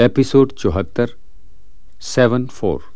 Episode चौहत्तर सेवन for.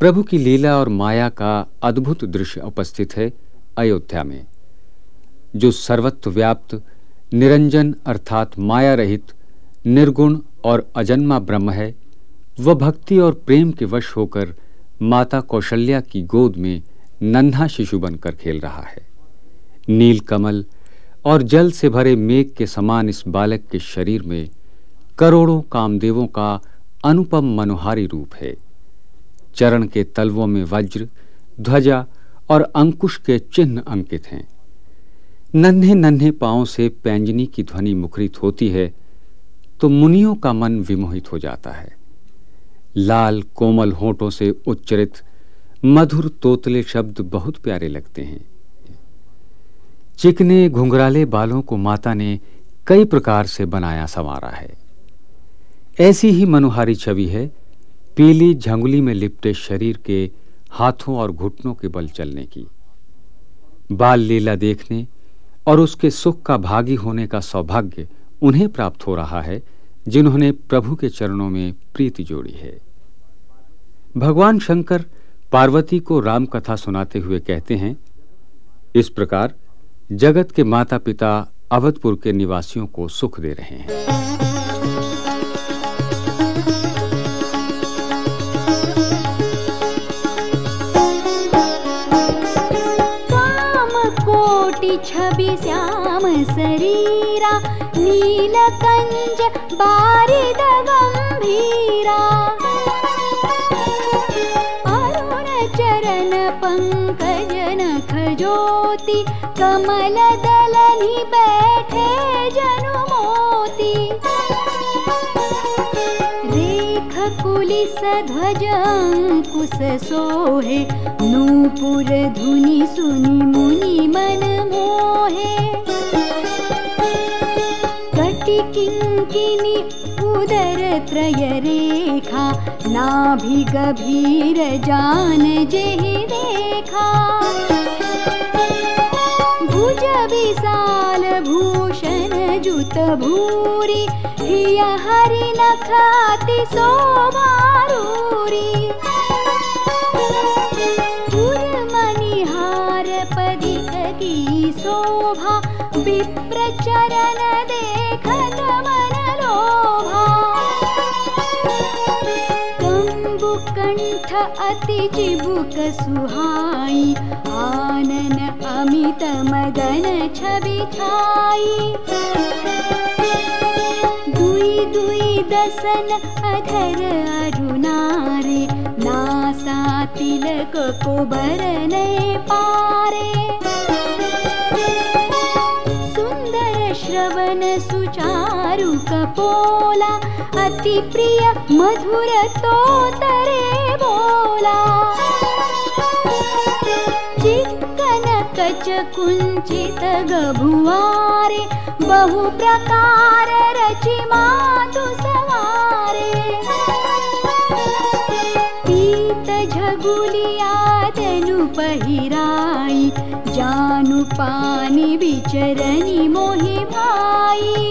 प्रभु की लीला और माया का अद्भुत दृश्य उपस्थित है अयोध्या में, जो सर्वत्व व्याप्त, निरंजन अर्थात माया रहित निर्गुण और अजन्मा ब्रह्म है। वह भक्ति और प्रेम के वश होकर माता कौशल्या की गोद में नन्हा शिशु बनकर खेल रहा है। नील कमल और जल से भरे मेघ के समान इस बालक के शरीर में करोड़ों कामदेवों का अनुपम मनोहारी रूप है। चरण के तलवों में वज्र, ध्वजा और अंकुश के चिन्ह अंकित हैं। नन्हे नन्हे पाँव से पैंजनी की ध्वनि मुखरित होती है तो मुनियों का मन विमोहित हो जाता है। लाल कोमल होठों से उच्चरित, मधुर तोतले शब्द बहुत प्यारे लगते हैं। चिकने घुंघराले बालों को माता ने कई प्रकार से बनाया, संवारा है। ऐसी ही मनोहारी छवि है पीली झंगुली में लिपटे शरीर के हाथों और घुटनों के बल चलने की। बाल लीला देखने और उसके सुख का भागी होने का सौभाग्य उन्हें प्राप्त हो रहा है, जिन्होंने प्रभु के चरणों में प्रीति जोड़ी है। भगवान शंकर पार्वती को राम कथा सुनाते हुए कहते हैं, इस प्रकार जगत के माता पिता अवधपुर के निवासियों को सुख दे रहे हैं। अरुण चरण पङ्कज नख ज्योति कमल दलनि बैठे जनु मोती। रेख कुलिस ध्वज अंकुश सोहे नूपुर धुनि सुनि मुनि मन मोहे उदर त्रय रेखा, नाभि गभीर जान जेहि देखा। भुज विशाल भूषण जुत भूरि हरि नखाति शोभारूरी शोभा विप्रचरण देखत कम्बुकण्ठ अति चिबुक सुहाई आनन अमित मदन छवि छाई। दुई दुई दसन अधर अरुणारे नासा तिलक बरने पारे श्रवण सुचारु कपोला अति प्रिय मधुर तोतरे बोला। चिक्कन कच कुञ्चित गभुवारे बहु प्रकार रचि मातु सवारे। पीत झगुलियादनु पहिराई जानु पानी विचरणी मोहिमाई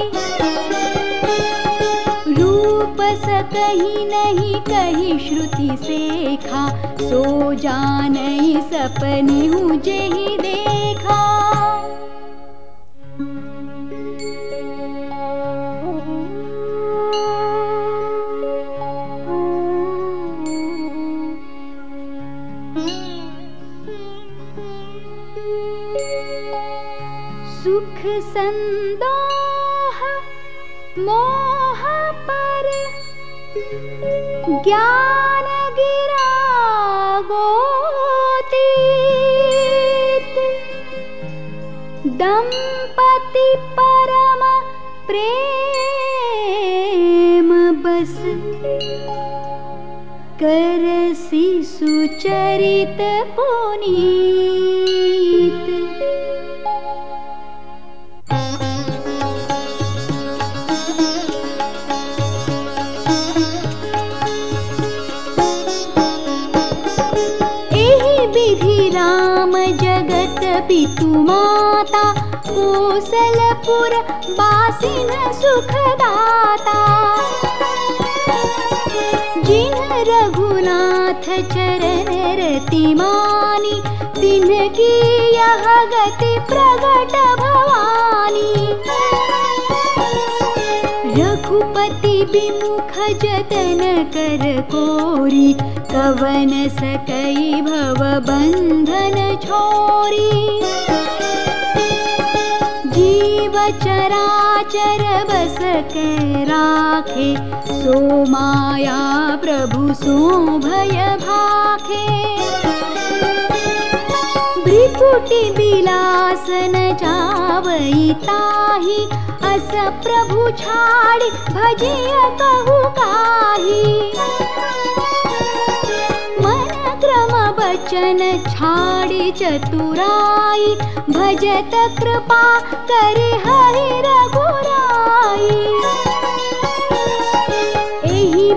रूप सकही नहीं कही श्रुति सेखा, सो जानई सपनी हूँ ही देखा। दुख संदोह मोह पर ज्ञान गिरागो दम्पति परम प्रेम बस करसि सुचरित पुनी पितु माता कोसलपुर बासिन सुखदाता। जिन रघुनाथ चरण रतिमानी दिन की यह गति प्रगट भवानी। कर कोरी कवन सकई भव बंधन छोरी। जीव चराचर बस के राखे सो माया प्रभु सो भय भाखे ताही अस प्रभु छाड़ कहु मन क्रम बचन छाड़ चतुराई भजत कृपा करे हरि रघुराई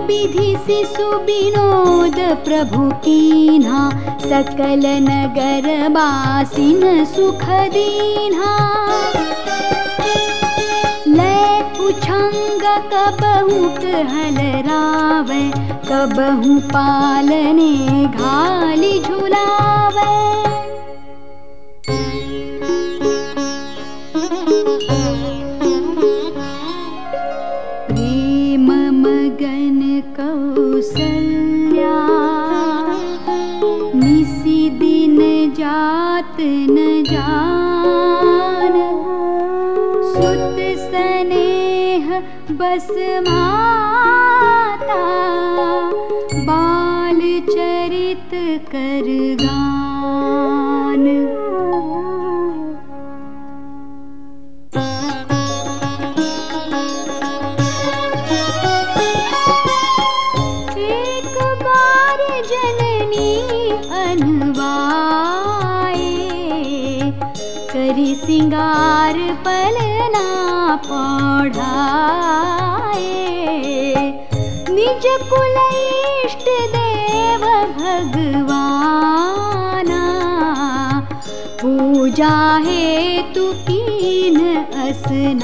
विधि शिशु विनोद प्रभु कीन्हा सकल नगर बासिन सुख दीन्हा लय पुछंग कबहु कहल रावै कबहु पालने घाली झुलावै जात न जान सुत स्नेह बस माता बाल चरित कर निज कुल इष्ट देव भगवाना पूजा है तु कीन असनाना।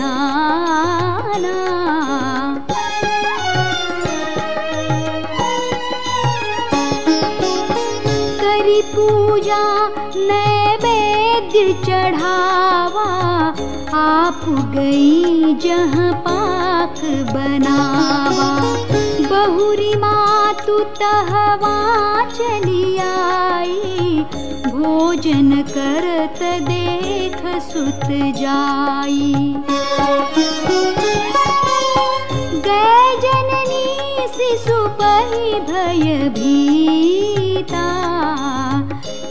करी पूजा नैवेद्य चढ़ावा आप गई जहाँ पाक बनावा। बहुरी मातु तहवा चली आई। भोजन करत देख सुत जाई। गए जननी शिशु पही भय भीता।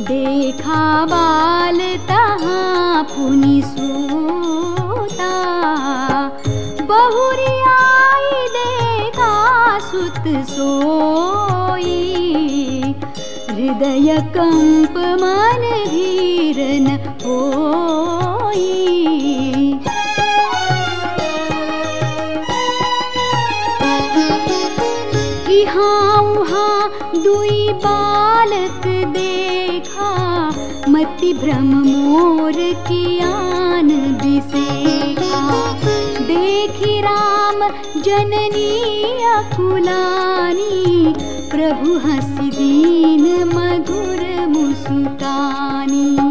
देखा बाल तहाँ पुनि सूता सोई। हृदय कंप मन होई। इहाँ उहाँ दुई बालक देखा मति भ्रम मोर कियान बिसेखा देखी राम जननी अकुलानी प्रभु हंस दीन मधुर मुस्कानी